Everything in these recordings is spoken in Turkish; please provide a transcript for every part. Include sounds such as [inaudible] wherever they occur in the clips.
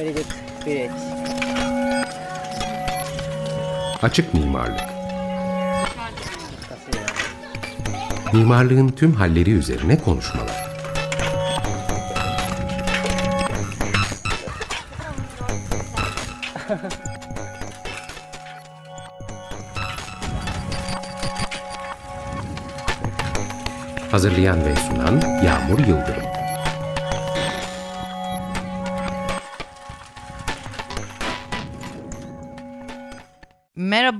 very good spirit. Açık mimarlık. Mimarlığın tüm halleri üzerine konuşmalar. Hazırlayan ve sunan Yağmur Yıldırım.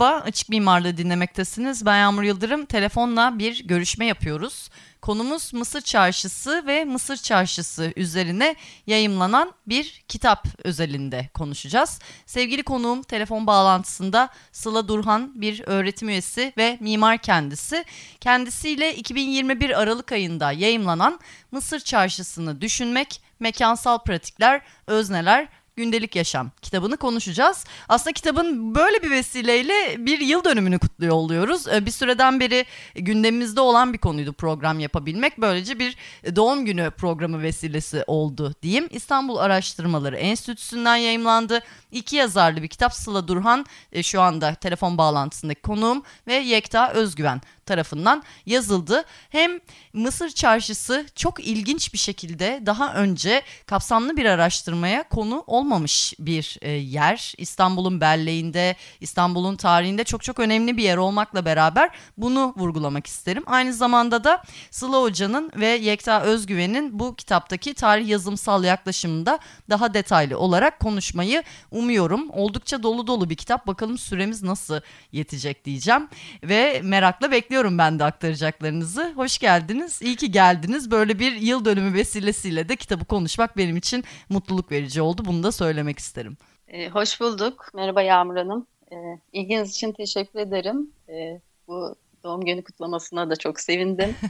Merhaba, Açık Mimarlığı dinlemektesiniz. Ben Yağmur Yıldırım. Telefonla bir görüşme yapıyoruz. Konumuz Mısır Çarşısı ve Mısır Çarşısı üzerine yayımlanan bir kitap özelinde konuşacağız. Sevgili konuğum telefon bağlantısında Sıla Durhan bir öğretim üyesi ve mimar kendisi. Kendisiyle 2021 Aralık ayında yayımlanan Mısır Çarşısı'nı düşünmek, mekansal pratikler, özneler Gündelik Yaşam kitabını konuşacağız. Aslında kitabın böyle bir vesileyle bir yıl dönümünü kutluyor oluyoruz. Ee, bir süreden beri gündemimizde olan bir konuydu program yapabilmek. Böylece bir doğum günü programı vesilesi oldu diyeyim. İstanbul Araştırmaları Enstitüsü'nden yayımlandı. İki yazarlı bir kitap Sıla Durhan e, şu anda telefon bağlantısındaki konuğum ve Yekta Özgüven tarafından yazıldı. Hem Mısır Çarşısı çok ilginç bir şekilde daha önce kapsamlı bir araştırmaya konu olmamış bir e, yer. İstanbul'un belleğinde, İstanbul'un tarihinde çok çok önemli bir yer olmakla beraber bunu vurgulamak isterim. Aynı zamanda da Sıla Hoca'nın ve Yekta Özgüven'in bu kitaptaki tarih yazımsal yaklaşımında daha detaylı olarak konuşmayı umuyorum. Oldukça dolu dolu bir kitap. Bakalım süremiz nasıl yetecek diyeceğim ve merakla bekliyorum ben de aktaracaklarınızı. Hoş geldiniz. İyi ki geldiniz. Böyle bir yıl dönümü vesilesiyle de kitabı konuşmak benim için mutluluk verici oldu. Bunu da söylemek isterim. Ee, hoş bulduk. Merhaba Yağmur Hanım. Ee, ilginiz için teşekkür ederim. Ee, bu doğum günü kutlamasına da çok sevindim. [laughs]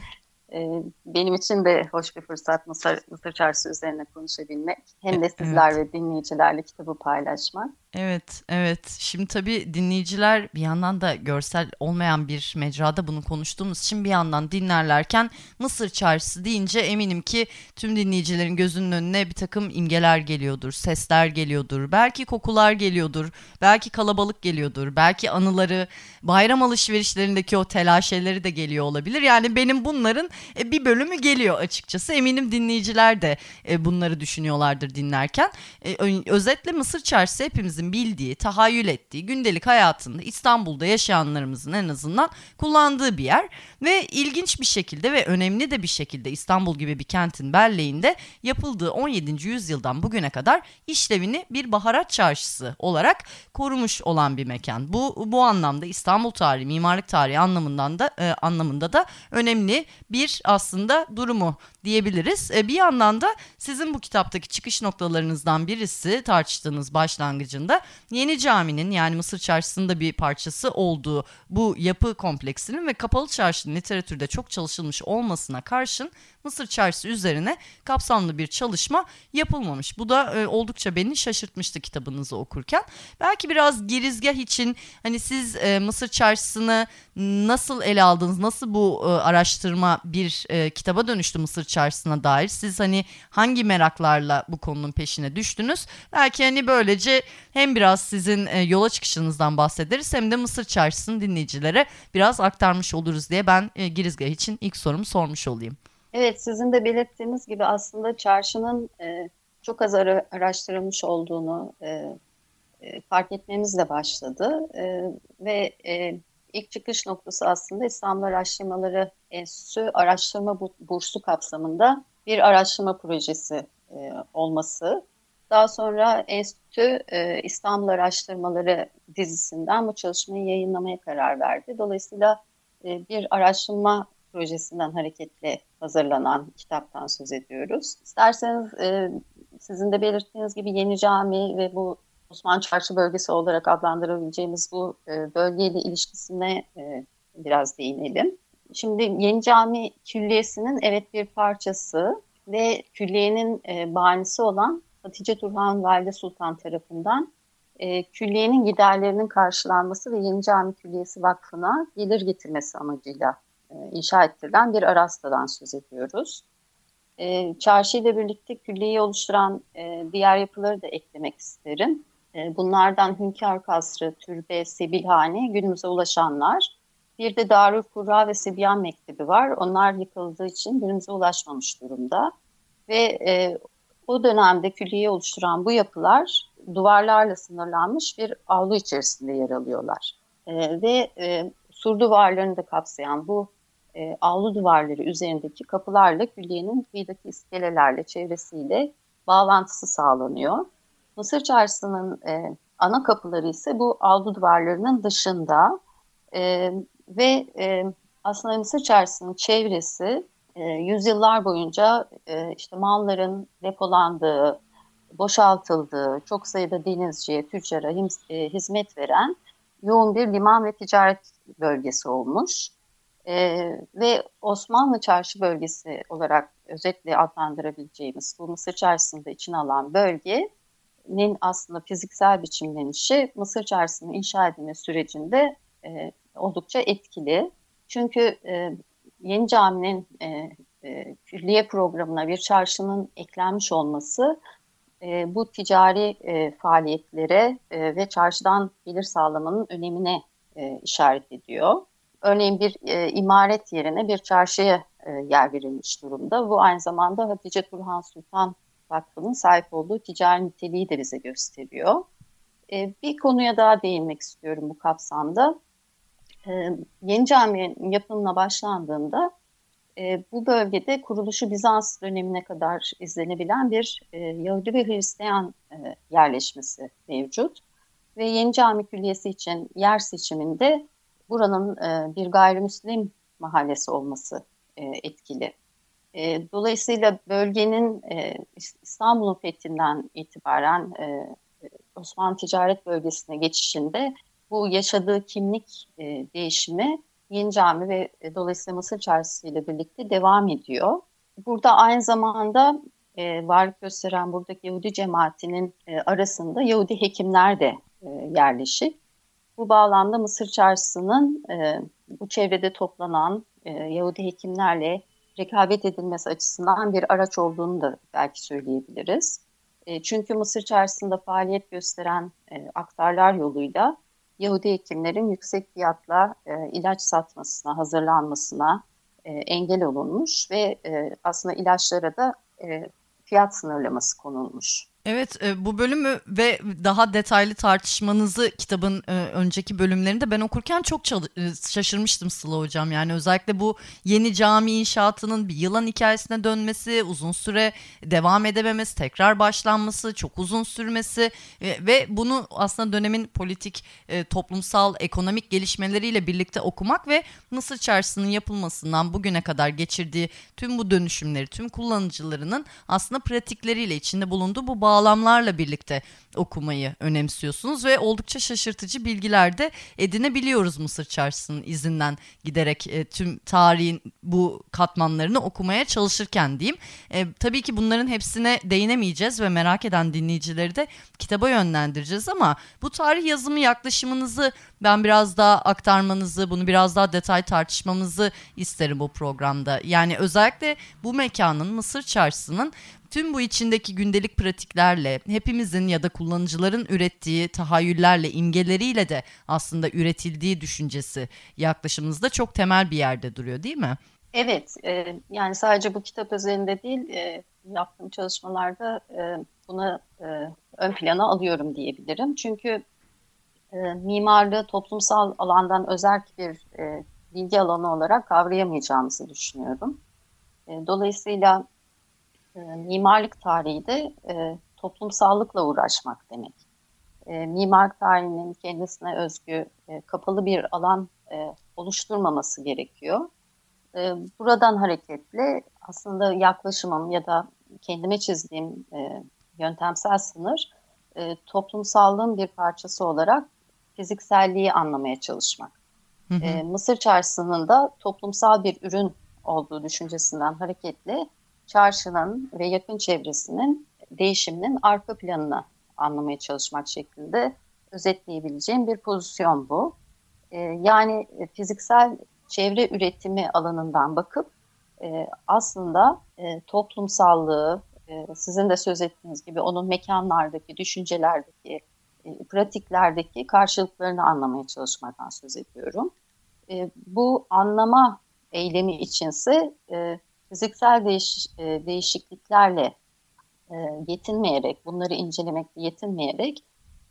Benim için de hoş bir fırsat Mısır, Mısır Çarşısı üzerine konuşabilmek. Hem de sizler evet. ve dinleyicilerle kitabı paylaşmak. Evet, evet. Şimdi tabii dinleyiciler bir yandan da görsel olmayan bir mecrada bunu konuştuğumuz için bir yandan dinlerlerken Mısır Çarşısı deyince eminim ki tüm dinleyicilerin gözünün önüne bir takım imgeler geliyordur, sesler geliyordur, belki kokular geliyordur, belki kalabalık geliyordur, belki anıları, bayram alışverişlerindeki o telaşeleri de geliyor olabilir. Yani benim bunların e, bir bölümü geliyor açıkçası. Eminim dinleyiciler de e, bunları düşünüyorlardır dinlerken. E, özetle Mısır Çarşısı hepimizin hepimizin bildiği, tahayyül ettiği, gündelik hayatında İstanbul'da yaşayanlarımızın en azından kullandığı bir yer ve ilginç bir şekilde ve önemli de bir şekilde İstanbul gibi bir kentin belleğinde yapıldığı 17. yüzyıldan bugüne kadar işlevini bir baharat çarşısı olarak korumuş olan bir mekan. Bu bu anlamda İstanbul tarihi, mimarlık tarihi anlamından da e, anlamında da önemli bir aslında durumu diyebiliriz. E, bir yandan da sizin bu kitaptaki çıkış noktalarınızdan birisi tartıştığınız başlangıcında Yeni Cami'nin yani Mısır Çarşısı'nda bir parçası olduğu bu yapı kompleksinin ve kapalı çarşının literatürde çok çalışılmış olmasına karşın Mısır Çarşısı üzerine kapsamlı bir çalışma yapılmamış. Bu da e, oldukça beni şaşırtmıştı kitabınızı okurken. Belki biraz girizgah için hani siz e, Mısır Çarşısı'nı nasıl ele aldınız? Nasıl bu araştırma bir kitaba dönüştü Mısır Çarşısı'na dair? Siz hani hangi meraklarla bu konunun peşine düştünüz? Belki hani böylece hem biraz sizin e, yola çıkışınızdan bahsederiz hem de Mısır Çarşısı'nı dinleyicilere biraz aktarmış oluruz diye ben e, girizgah için ilk sorumu sormuş olayım. Evet, sizin de belirttiğiniz gibi aslında çarşının e, çok az ara, araştırılmış olduğunu e, fark etmemizle başladı e, ve ilk çıkış noktası aslında İstanbul Araştırmaları Enstitüsü Araştırma Bursu kapsamında bir araştırma projesi e, olması. Daha sonra enstitü e, İstanbul Araştırmaları dizisinden bu çalışmayı yayınlamaya karar verdi. Dolayısıyla e, bir araştırma projesinden hareketle hazırlanan kitaptan söz ediyoruz. İsterseniz e, sizin de belirttiğiniz gibi Yeni Cami ve bu Osman Çarşı bölgesi olarak adlandırabileceğimiz bu e, bölgeyle ilişkisine e, biraz değinelim. Şimdi Yeni Cami Külliyesi'nin evet bir parçası ve külliyenin e, olan Hatice Turhan Valide Sultan tarafından e, külliyenin giderlerinin karşılanması ve Yeni Cami Külliyesi Vakfı'na gelir getirmesi amacıyla inşa ettirilen bir arastadan söz ediyoruz. Çarşı ile birlikte külliyeyi oluşturan diğer yapıları da eklemek isterim. E, bunlardan Hünkar Kasrı, Türbe, Sebilhane, günümüze ulaşanlar. Bir de Darül Kurra ve Sibyan Mektebi var. Onlar yıkıldığı için günümüze ulaşmamış durumda. Ve e, o dönemde külliye oluşturan bu yapılar duvarlarla sınırlanmış bir avlu içerisinde yer alıyorlar. E, ve e, sur duvarlarını da kapsayan bu e, avlu duvarları üzerindeki kapılarla külliyenin kıyıdaki iskelelerle, çevresiyle bağlantısı sağlanıyor. Mısır Çarşısı'nın e, ana kapıları ise bu avlu duvarlarının dışında e, ve e, aslında Mısır Çarşısı'nın çevresi e, yüzyıllar boyunca e, işte malların depolandığı, boşaltıldığı, çok sayıda denizciye, tüccara e, hizmet veren yoğun bir liman ve ticaret bölgesi olmuş. E, ve Osmanlı Çarşı bölgesi olarak özetle adlandırabileceğimiz bu Mısır Çarşısı'nda içine alan bölgenin aslında fiziksel biçimlenişi Mısır Çarşısı'nın inşa edilme sürecinde e, oldukça etkili. Çünkü e, yeni caminin e, e, külliye programına bir çarşının eklenmiş olması e, bu ticari e, faaliyetlere e, ve çarşıdan gelir sağlamanın önemine e, işaret ediyor. Örneğin bir e, imaret yerine bir çarşıya e, yer verilmiş durumda. Bu aynı zamanda Hatice Turhan Sultan Vakfı'nın sahip olduğu ticari niteliği de bize gösteriyor. E, bir konuya daha değinmek istiyorum bu kapsamda. E, yeni caminin yapımına başlandığında e, bu bölgede kuruluşu Bizans dönemine kadar izlenebilen bir e, Yahudi ve Hristiyan e, yerleşmesi mevcut. Ve yeni cami külliyesi için yer seçiminde buranın e, bir gayrimüslim mahallesi olması e, etkili. E, dolayısıyla bölgenin e, İstanbul'un fethinden itibaren e, Osmanlı ticaret bölgesine geçişinde bu yaşadığı kimlik e, değişimi Yeni Cami ve e, dolayısıyla Mısır Çarşısı ile birlikte devam ediyor. Burada aynı zamanda e, varlık gösteren buradaki Yahudi cemaatinin e, arasında Yahudi hekimler de e, yerleşik. Bu bağlamda Mısır Çarşısı'nın e, bu çevrede toplanan e, Yahudi hekimlerle rekabet edilmesi açısından bir araç olduğunu da belki söyleyebiliriz. E, çünkü Mısır Çarşısı'nda faaliyet gösteren e, aktarlar yoluyla Yahudi hekimlerin yüksek fiyatla e, ilaç satmasına, hazırlanmasına e, engel olunmuş ve e, aslında ilaçlara da e, fiyat sınırlaması konulmuş. Evet e, bu bölümü ve daha detaylı tartışmanızı kitabın e, önceki bölümlerinde ben okurken çok e, şaşırmıştım Sıla hocam. Yani özellikle bu yeni cami inşaatının bir yılan hikayesine dönmesi, uzun süre devam edememesi, tekrar başlanması, çok uzun sürmesi ve bunu aslında dönemin politik, toplumsal, ekonomik gelişmeleriyle birlikte okumak ve Mısır Çarşısı'nın yapılmasından bugüne kadar geçirdiği tüm bu dönüşümleri, tüm kullanıcılarının aslında pratikleriyle içinde bulunduğu bu bağlamlarla birlikte okumayı önemsiyorsunuz ve oldukça şaşırtıcı bilgiler de edinebiliyoruz Mısır Çarşısı'nın izinden giderek e, tüm tarihin bu katmanlarını okumaya çalışırken diyeyim. E, tabii ki bunların hepsine değinemeyeceğiz ve merak eden dinleyicileri de kitaba yönlendireceğiz ama bu tarih yazımı yaklaşımınızı ben biraz daha aktarmanızı, bunu biraz daha detay tartışmamızı isterim bu programda. Yani özellikle bu mekanın Mısır Çarşısı'nın Tüm bu içindeki gündelik pratiklerle, hepimizin ya da kullanıcıların ürettiği tahayyüllerle, imgeleriyle de aslında üretildiği düşüncesi yaklaşımımızda çok temel bir yerde duruyor değil mi? Evet, e, yani sadece bu kitap üzerinde değil, e, yaptığım çalışmalarda e, buna e, ön plana alıyorum diyebilirim. Çünkü e, mimarlığı toplumsal alandan özel bir e, bilgi alanı olarak kavrayamayacağımızı düşünüyorum. E, dolayısıyla e, mimarlık tarihi de e, toplumsallıkla uğraşmak demek. E, mimarlık tarihinin kendisine özgü e, kapalı bir alan e, oluşturmaması gerekiyor. E, buradan hareketle aslında yaklaşımım ya da kendime çizdiğim e, yöntemsel sınır e, toplumsallığın bir parçası olarak fizikselliği anlamaya çalışmak. Hı hı. E, Mısır çarşısının da toplumsal bir ürün olduğu düşüncesinden hareketle çarşının ve yakın çevresinin değişiminin arka planını anlamaya çalışmak şeklinde özetleyebileceğim bir pozisyon bu. Ee, yani fiziksel çevre üretimi alanından bakıp e, aslında e, toplumsallığı, e, sizin de söz ettiğiniz gibi onun mekanlardaki, düşüncelerdeki, e, pratiklerdeki karşılıklarını anlamaya çalışmaktan söz ediyorum. E, bu anlama eylemi içinse e, fiziksel değiş, e, değişikliklerle e, yetinmeyerek, bunları incelemekle yetinmeyerek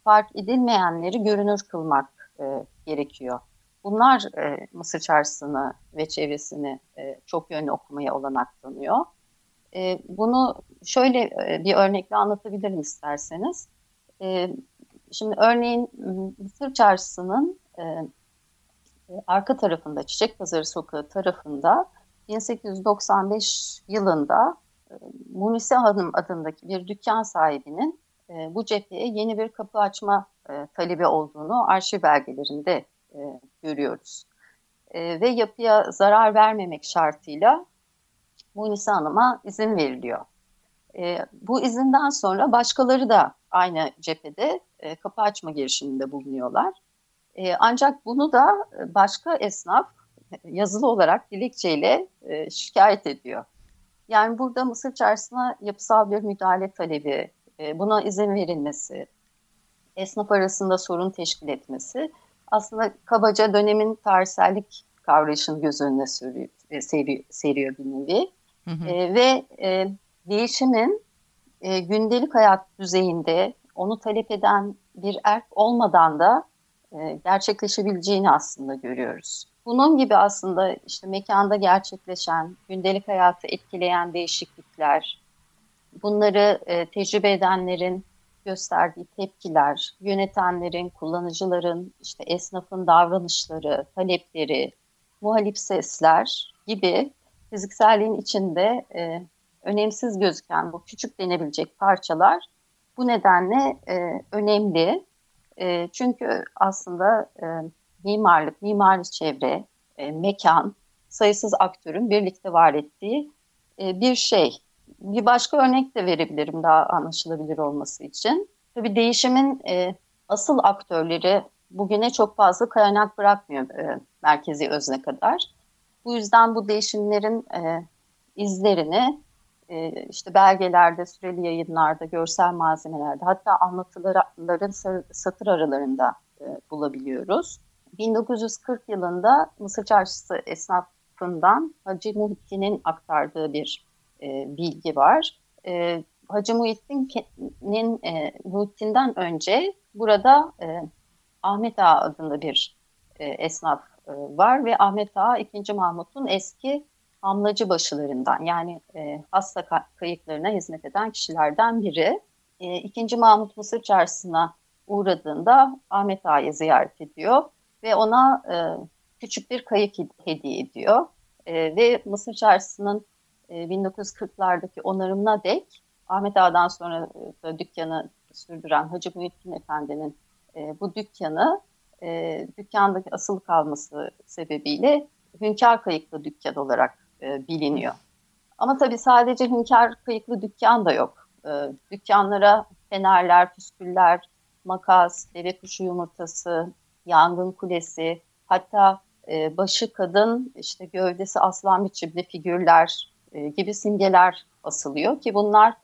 fark edilmeyenleri görünür kılmak e, gerekiyor. Bunlar e, Mısır çarşısını ve çevresini e, çok yönlü okumaya olanak tanıyor. E, bunu şöyle e, bir örnekle anlatabilirim isterseniz. E, şimdi örneğin Mısır çarşısının e arka tarafında, Çiçek Pazarı Sokağı tarafında 1895 yılında e, Munise Hanım adındaki bir dükkan sahibinin e, bu cepheye yeni bir kapı açma e, talebi olduğunu arşiv belgelerinde e, görüyoruz. E, ve yapıya zarar vermemek şartıyla Munise Hanım'a izin veriliyor. E, bu izinden sonra başkaları da aynı cephede e, kapı açma girişiminde bulunuyorlar. E, ancak bunu da başka esnaf yazılı olarak dilekçeyle e, şikayet ediyor. Yani burada Mısır çarşısına yapısal bir müdahale talebi, e, buna izin verilmesi, esnaf arasında sorun teşkil etmesi aslında kabaca dönemin tarihsellik kavrayışını göz önüne seriyor, e, seriyor, seriyor bir nevi. Hı hı. E, ve e, değişimin e, gündelik hayat düzeyinde onu talep eden bir erk olmadan da e, gerçekleşebileceğini aslında görüyoruz. Bunun gibi aslında işte mekanda gerçekleşen, gündelik hayatı etkileyen değişiklikler, bunları e, tecrübe edenlerin gösterdiği tepkiler, yönetenlerin, kullanıcıların, işte esnafın davranışları, talepleri, muhalif sesler gibi fizikselliğin içinde e, önemsiz gözüken bu küçük denebilecek parçalar bu nedenle e, önemli. E, çünkü aslında e, mimarlık, mimari çevre, e, mekan, sayısız aktörün birlikte var ettiği e, bir şey. Bir başka örnek de verebilirim daha anlaşılabilir olması için. Tabii değişimin e, asıl aktörleri bugüne çok fazla kaynak bırakmıyor e, merkezi özne kadar. Bu yüzden bu değişimlerin e, izlerini e, işte belgelerde, süreli yayınlarda, görsel malzemelerde hatta anlatıların satır aralarında e, bulabiliyoruz. 1940 yılında Mısır Çarşısı esnafından Hacı Muhittin'in aktardığı bir e, bilgi var. E, Hacı Muhittin'in e, Muhittin'den önce burada e, Ahmet Ağa adında bir e, esnaf e, var ve Ahmet Ağa 2. Mahmut'un eski hamlacı başılarından yani e, hasta kayıklarına hizmet eden kişilerden biri. E, 2. Mahmut Mısır Çarşısı'na uğradığında Ahmet Ağa'yı ziyaret ediyor ve ona e, küçük bir kayık hediye ediyor. E, ve Mısır Çarşısı'nın e, 1940'lardaki onarımına dek Ahmet Ağa'dan sonra e, dükkanı sürdüren Hacı Muhittin Efendi'nin e, bu dükkanı e, dükkandaki asılı kalması sebebiyle Hünkar Kayıklı Dükkan olarak e, biliniyor. Ama tabii sadece Hünkar Kayıklı Dükkan da yok. E, dükkanlara fenerler, püsküller, makas, deve kuşu yumurtası, yangın kulesi, hatta e, başı kadın, işte gövdesi aslan biçimli figürler gibi simgeler asılıyor ki bunlar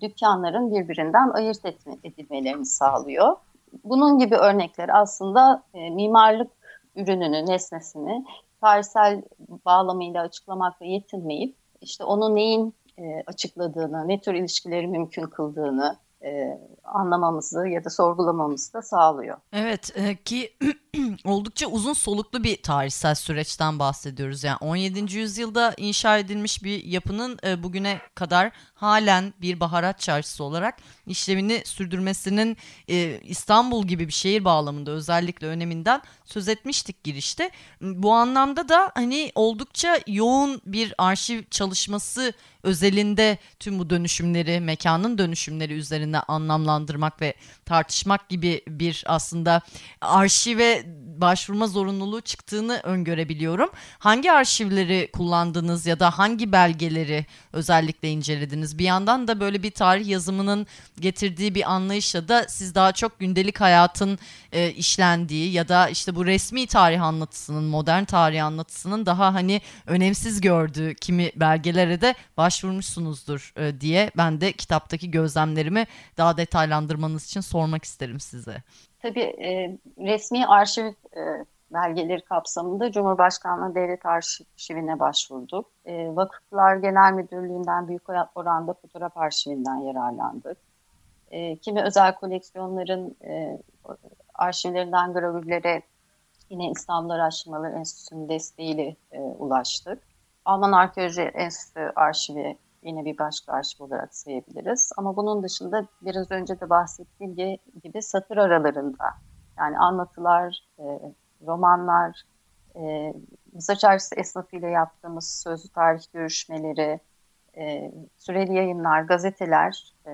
dükkanların birbirinden ayırt etme, edilmelerini sağlıyor. Bunun gibi örnekler aslında mimarlık ürününü, nesnesini tarihsel bağlamıyla açıklamakla yetinmeyip işte onu neyin e, açıkladığını, ne tür ilişkileri mümkün kıldığını, e, anlamamızı ya da sorgulamamızı da sağlıyor. Evet e, ki [clears throat] [clears throat] oldukça uzun soluklu bir tarihsel süreçten bahsediyoruz. Yani 17. yüzyılda inşa edilmiş bir yapının e, bugüne kadar halen bir baharat çarşısı olarak işlemini sürdürmesinin e, İstanbul gibi bir şehir bağlamında özellikle öneminden söz etmiştik girişte. Bu anlamda da hani oldukça yoğun bir arşiv çalışması özelinde tüm bu dönüşümleri, mekanın dönüşümleri üzerine anlamlandırmak ve tartışmak gibi bir aslında arşive başvurma zorunluluğu çıktığını öngörebiliyorum. Hangi arşivleri kullandınız ya da hangi belgeleri özellikle incelediniz? Bir yandan da böyle bir tarih yazımının getirdiği bir anlayışla da siz daha çok gündelik hayatın e, işlendiği ya da işte bu resmi tarih anlatısının, modern tarih anlatısının daha hani önemsiz gördüğü kimi belgelere de başvurmuşsunuzdur e, diye ben de kitaptaki gözlemlerimi daha detaylandırmanız için sormak isterim size. Tabii e, resmi arşiv e, belgeleri kapsamında Cumhurbaşkanlığı Devlet Arşivine başvurduk. E, Vakıflar Genel Müdürlüğü'nden büyük oranda fotoğraf arşivinden yararlandık. E, kimi özel koleksiyonların e, arşivlerinden gravürlere yine İstanbul Araştırmaları Enstitüsü'nün desteğiyle e, ulaştık. Alman Arkeoloji Enstitüsü arşivi yine bir başka arşiv olarak sayabiliriz. Ama bunun dışında biraz önce de bahsettiğim gibi satır aralarında yani anlatılar, e, romanlar, e, Mısır Çarşısı esnafıyla yaptığımız sözlü tarih görüşmeleri, e, süreli yayınlar, gazeteler e,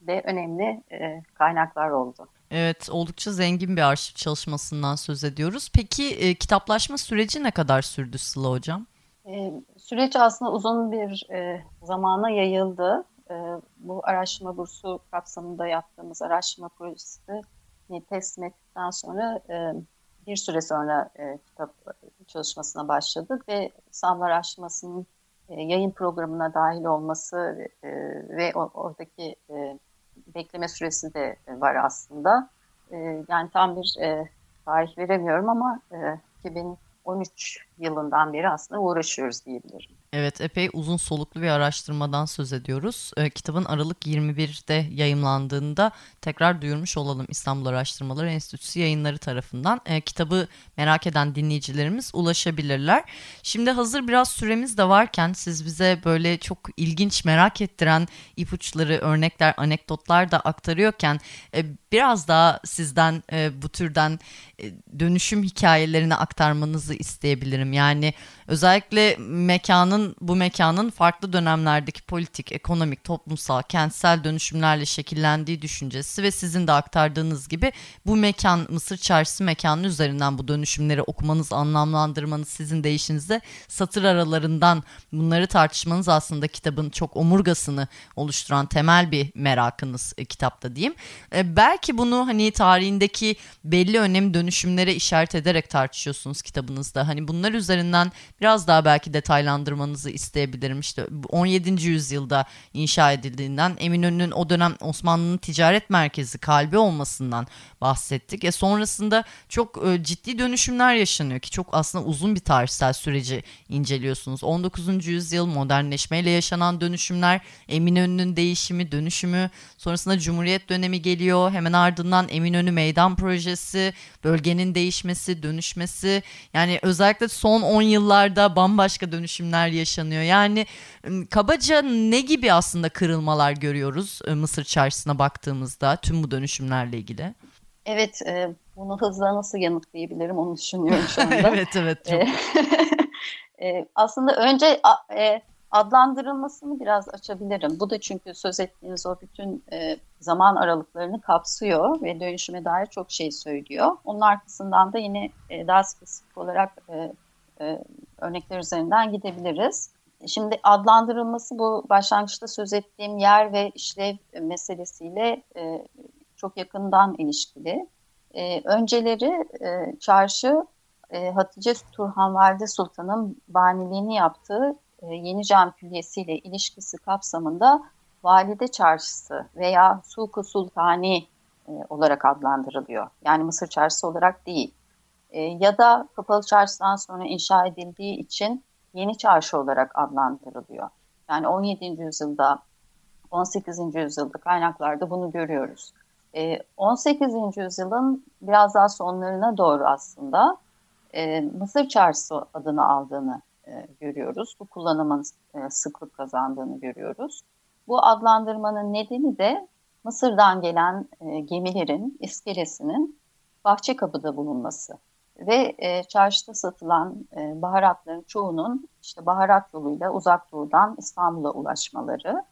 de önemli e, kaynaklar oldu. Evet, oldukça zengin bir arşiv çalışmasından söz ediyoruz. Peki e, kitaplaşma süreci ne kadar sürdü Sıla Hocam? E, süreç aslında uzun bir e, zamana yayıldı. E, bu araştırma bursu kapsamında yaptığımız araştırma projesi teslim ettikten sonra e, bir süre sonra e, kitap çalışmasına başladık ve İstanbul Araştırması'nın e, yayın programına dahil olması e, ve oradaki e, bekleme süresi de var aslında. E, yani tam bir e, tarih veremiyorum ama e, 2013 yılından beri aslında uğraşıyoruz diyebilirim. Evet epey uzun soluklu bir araştırmadan söz ediyoruz. E, kitabın Aralık 21'de yayımlandığında tekrar duyurmuş olalım İstanbul Araştırmaları Enstitüsü yayınları tarafından. E, kitabı merak eden dinleyicilerimiz ulaşabilirler. Şimdi hazır biraz süremiz de varken siz bize böyle çok ilginç merak ettiren ipuçları, örnekler, anekdotlar da aktarıyorken e, biraz daha sizden e, bu türden e, dönüşüm hikayelerini aktarmanızı isteyebilirim. Yani özellikle mekanın bu mekanın farklı dönemlerdeki politik, ekonomik, toplumsal, kentsel dönüşümlerle şekillendiği düşüncesi ve sizin de aktardığınız gibi bu mekan Mısır Çarşısı mekanı üzerinden bu dönüşümleri okumanız, anlamlandırmanız sizin değişinizde satır aralarından bunları tartışmanız aslında kitabın çok omurgasını oluşturan temel bir merakınız e, kitapta diyeyim. E, belki bunu hani tarihindeki belli önem dönüşümlere işaret ederek tartışıyorsunuz kitabınızda. Hani bunlar üzerinden biraz daha belki detaylandırmanızı isteyebilirim. İşte 17. yüzyılda inşa edildiğinden Eminönü'nün o dönem Osmanlı'nın ticaret merkezi kalbi olmasından bahsettik. E sonrasında çok e, ciddi dönüşümler yaşanıyor ki çok aslında uzun bir tarihsel süreci inceliyorsunuz. 19. yüzyıl modernleşmeyle yaşanan dönüşümler, Eminönü'nün değişimi, dönüşümü, sonrasında Cumhuriyet dönemi geliyor. Hemen ardından Eminönü Meydan Projesi, bölgenin değişmesi, dönüşmesi. Yani özellikle son 10 yıllarda bambaşka dönüşümler yaşanıyor. Yani kabaca ne gibi aslında kırılmalar görüyoruz Mısır çarşısına baktığımızda tüm bu dönüşümlerle ilgili? Evet, e, bunu hızla nasıl yanıtlayabilirim onu düşünüyorum şu anda. [laughs] evet, evet. Çok. e, [laughs] aslında önce e, adlandırılmasını biraz açabilirim. Bu da çünkü söz ettiğiniz o bütün e, zaman aralıklarını kapsıyor ve dönüşüme dair çok şey söylüyor. Onun arkasından da yine e, daha spesifik olarak e, e, örnekler üzerinden gidebiliriz. Şimdi adlandırılması bu başlangıçta söz ettiğim yer ve işlev meselesiyle e, çok yakından ilişkili. E, önceleri e, çarşı e, Hatice Turhan Valide Sultan'ın baniliğini yaptığı Yeni Cam Külliyesi ile ilişkisi kapsamında Valide Çarşısı veya Suku Sultani e, olarak adlandırılıyor. Yani Mısır Çarşısı olarak değil. E, ya da Kapalı Çarşı'dan sonra inşa edildiği için Yeni Çarşı olarak adlandırılıyor. Yani 17. yüzyılda, 18. yüzyılda kaynaklarda bunu görüyoruz. 18. yüzyılın biraz daha sonlarına doğru aslında Mısır Çarşısı adını aldığını e, görüyoruz. Bu kullanımın e, sıklık kazandığını görüyoruz. Bu adlandırmanın nedeni de Mısır'dan gelen e, gemilerin iskelesinin bahçe kapıda bulunması ve e, çarşıda satılan e, baharatların çoğunun işte baharat yoluyla uzak doğudan İstanbul'a ulaşmaları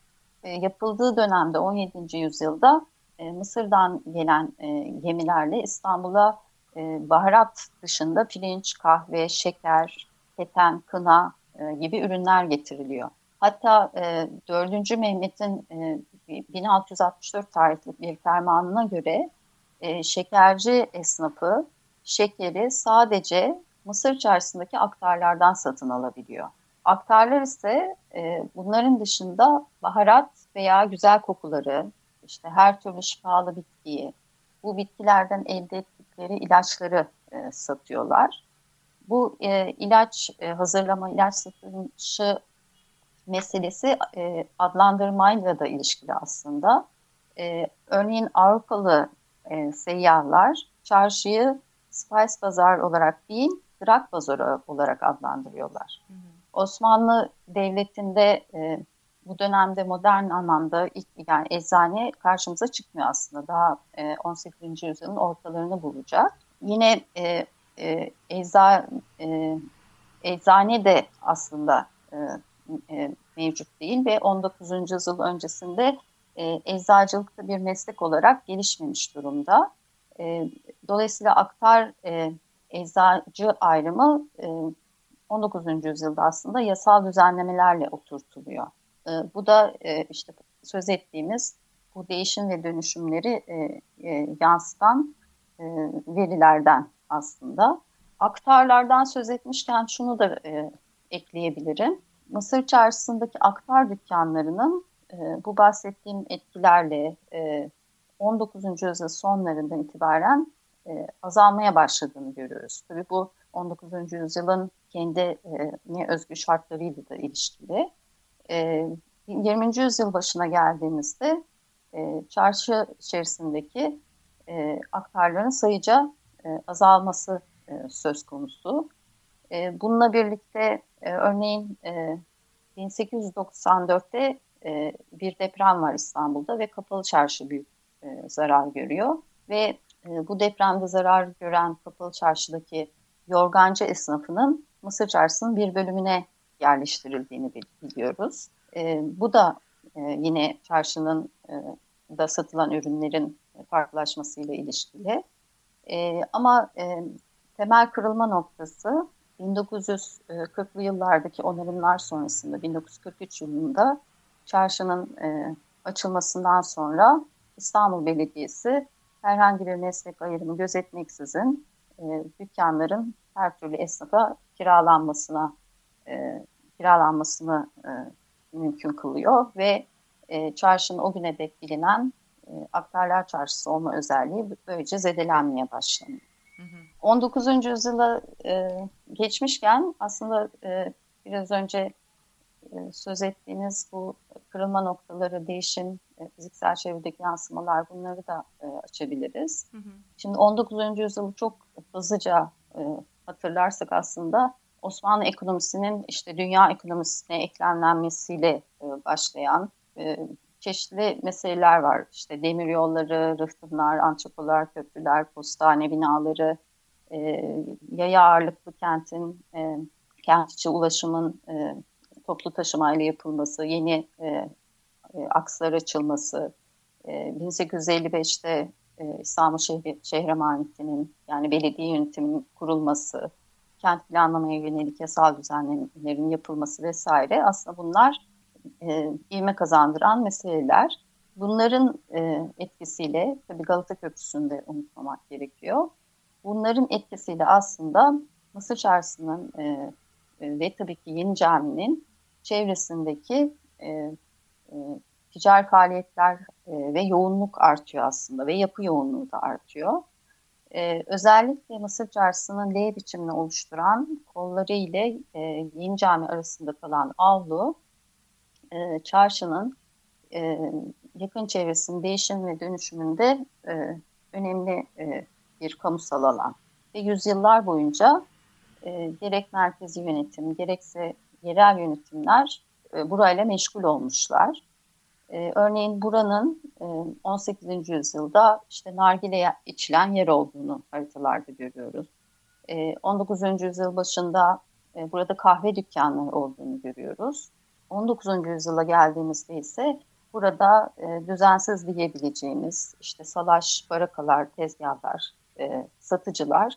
e, yapıldığı dönemde 17. yüzyılda e, Mısır'dan gelen e, gemilerle İstanbul'a e, baharat dışında pirinç, kahve, şeker, keten, kına e, gibi ürünler getiriliyor. Hatta e, 4. Mehmet'in e, 1664 tarihli bir fermanına göre e, şekerci esnafı şekeri sadece Mısır çarşısındaki aktarlardan satın alabiliyor. Aktarlar ise e, bunların dışında baharat veya güzel kokuları, işte her türlü şifalı bitkiyi, bu bitkilerden elde ettikleri ilaçları e, satıyorlar. Bu e, ilaç e, hazırlama, ilaç satışı meselesi e, adlandırmayla da ilişkili aslında. E, örneğin Avrupalı e, seyyahlar çarşıyı spice pazar olarak değil, drag pazarı olarak adlandırıyorlar. Hı hı. Osmanlı Devleti'nde e, bu dönemde modern anlamda ilk yani eczane karşımıza çıkmıyor aslında. Daha e, 18. yüzyılın ortalarını bulacak. Yine e, e, eza, e, eczane de aslında e, e, mevcut değil ve 19. yüzyıl öncesinde e, eczacılıkta bir meslek olarak gelişmemiş durumda. E, dolayısıyla aktar e, eczacı ayrımı e, 19. yüzyılda aslında yasal düzenlemelerle oturtuluyor. E, bu da e, işte söz ettiğimiz bu değişim ve dönüşümleri e, e, yansıtan e, verilerden aslında. Aktarlardan söz etmişken şunu da e, ekleyebilirim. Mısır çarşısındaki aktar dükkanlarının e, bu bahsettiğim etkilerle e, 19. yüzyıl sonlarından itibaren e, azalmaya başladığını görüyoruz. Tabii bu 19. yüzyılın kendi e, özgü şartlarıyla da ilişkili. E, 20. yüzyıl başına geldiğimizde e, çarşı içerisindeki e, aktarların sayıca azalması e, söz konusu. E, bununla birlikte e, örneğin e, 1894'te e, bir deprem var İstanbul'da ve kapalı çarşı büyük e, zarar görüyor. Ve e, bu depremde zarar gören kapalı çarşıdaki yorgancı esnafının Mısır çarşısının bir bölümüne yerleştirildiğini biliyoruz. E, bu da e, yine çarşının e, da satılan ürünlerin farklılaşmasıyla ilişkili. E, ama e, temel kırılma noktası 1940'lı yıllardaki onarımlar sonrasında 1943 yılında çarşının e, açılmasından sonra İstanbul Belediyesi herhangi bir meslek ayrımı gözetmeksizin e, dükkanların her türlü esnafa kiralanmasına e, kiralanmasını e, mümkün kılıyor ve e, çarşının o güne dek bilinen e, aktarlar çarşısı olma özelliği böylece zedelenmeye başlanıyor. Hı hı. 19. yüzyıla e, geçmişken aslında e, biraz önce e, söz ettiğiniz bu kırılma noktaları, değişim, e, fiziksel çevredeki yansımalar bunları da e, açabiliriz. Hı hı. Şimdi 19. yüzyılı çok hızlıca e, hatırlarsak aslında Osmanlı ekonomisinin işte dünya ekonomisine eklemlenmesiyle e, başlayan e, çeşitli meseleler var. İşte demir yolları, rıhtımlar, antropolar, köprüler, postane binaları, e, yaya ağırlıklı kentin, e, kent içi ulaşımın e, toplu taşımayla yapılması, yeni e, e, akslar açılması, e, 1855'te e, İstanbul Şehri, Şehre Marifeti'nin yani belediye yönetiminin kurulması, kent planlamaya yönelik yasal düzenlemelerin yapılması vesaire aslında bunlar e, ivme kazandıran meseleler. Bunların e, etkisiyle, tabii Galata Köprüsü'nü de unutmamak gerekiyor. Bunların etkisiyle aslında Mısır Çarşısı'nın e, e, ve tabii ki Yeni Cami'nin çevresindeki e, e, ticari faaliyetler e, ve yoğunluk artıyor aslında ve yapı yoğunluğu da artıyor. E, özellikle Mısır Çarşısı'nın L biçimini oluşturan kolları ile e, Yeni Cami arasında kalan avlu e, çarşının e, yakın çevresinin değişim ve dönüşümünde e, önemli e, bir kamusal alan. Ve yüzyıllar boyunca e, gerek merkezi yönetim gerekse yerel yönetimler e, burayla meşgul olmuşlar. E, örneğin buranın e, 18. yüzyılda işte nargile içilen yer olduğunu haritalarda görüyoruz. E, 19. yüzyıl başında e, burada kahve dükkanları olduğunu görüyoruz. 19. yüzyıla geldiğimizde ise burada e, düzensiz diyebileceğimiz işte salaş, barakalar, tezgahlar, e, satıcılar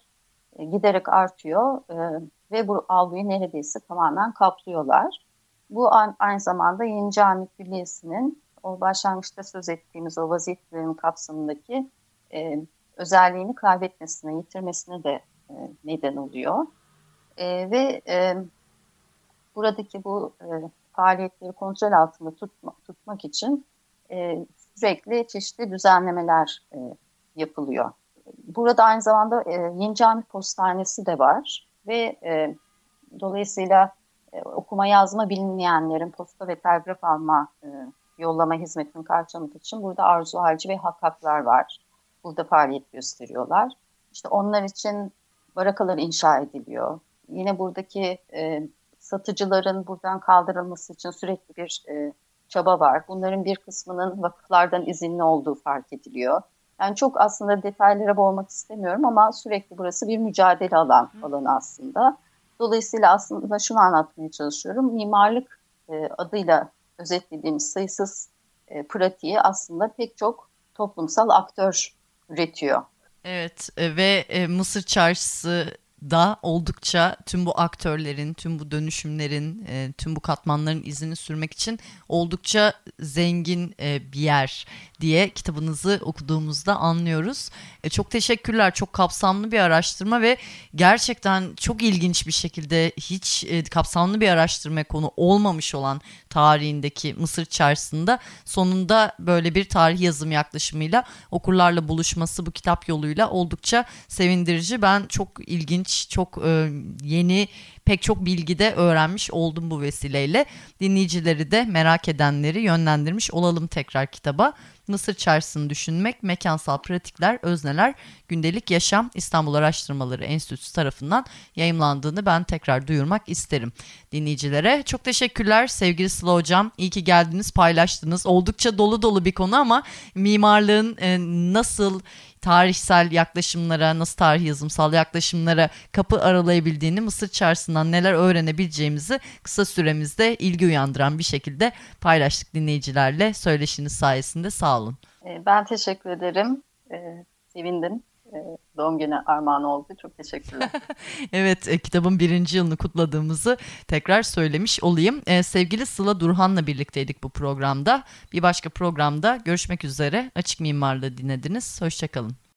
e, giderek artıyor e, ve bu algıyı neredeyse tamamen kaplıyorlar. Bu aynı zamanda Yeni Cami Külliyesi'nin o başlangıçta söz ettiğimiz o vaziyetlerin kapsamındaki e, özelliğini kaybetmesine, yitirmesine de e, neden oluyor. E, ve e, buradaki bu e, faaliyetleri kontrol altında tutma, tutmak için e, sürekli çeşitli düzenlemeler e, yapılıyor. Burada aynı zamanda e, Yeni Cami Postanesi de var ve e, dolayısıyla e, okuma yazma bilmeyenlerin posta ve telgraf alma e, yollama hizmetini karşılamak için burada arzu harcı ve hakaklar var. Burada faaliyet gösteriyorlar. İşte onlar için barakalar inşa ediliyor. Yine buradaki e, satıcıların buradan kaldırılması için sürekli bir e, çaba var. Bunların bir kısmının vakıflardan izinli olduğu fark ediliyor. Yani çok aslında detaylara boğmak istemiyorum ama sürekli burası bir mücadele alan alanı aslında. Dolayısıyla aslında şunu anlatmaya çalışıyorum. Mimarlık e, adıyla özetlediğimiz sayısız e, pratiği aslında pek çok toplumsal aktör üretiyor. Evet e, ve e, Mısır Çarşısı da oldukça tüm bu aktörlerin, tüm bu dönüşümlerin, e, tüm bu katmanların izini sürmek için oldukça zengin e, bir yer diye kitabınızı okuduğumuzda anlıyoruz. E, çok teşekkürler. Çok kapsamlı bir araştırma ve gerçekten çok ilginç bir şekilde hiç kapsamlı bir araştırma konu olmamış olan tarihindeki Mısır çarşısında sonunda böyle bir tarih yazım yaklaşımıyla okurlarla buluşması bu kitap yoluyla oldukça sevindirici. Ben çok ilginç, çok e, yeni pek çok bilgi de öğrenmiş oldum bu vesileyle. Dinleyicileri de merak edenleri yönlendirmiş olalım tekrar kitaba. Mısır çarşısını düşünmek, mekansal pratikler, özneler, gündelik yaşam İstanbul Araştırmaları Enstitüsü tarafından yayımlandığını ben tekrar duyurmak isterim dinleyicilere. Çok teşekkürler sevgili Sıla Hocam. İyi ki geldiniz, paylaştınız. Oldukça dolu dolu bir konu ama mimarlığın e, nasıl tarihsel yaklaşımlara, nasıl tarih yazımsal yaklaşımlara kapı aralayabildiğini, Mısır çarşısından neler öğrenebileceğimizi kısa süremizde ilgi uyandıran bir şekilde paylaştık dinleyicilerle. Söyleşiniz sayesinde sağ olun. E, ben teşekkür ederim. Ee, sevindim. Ee, doğum günü armağan oldu. Çok teşekkürler. [laughs] evet e, kitabın birinci yılını kutladığımızı tekrar söylemiş olayım. E, sevgili Sıla Durhan'la birlikteydik bu programda. Bir başka programda görüşmek üzere. Açık Mimarlığı dinlediniz. Hoşçakalın.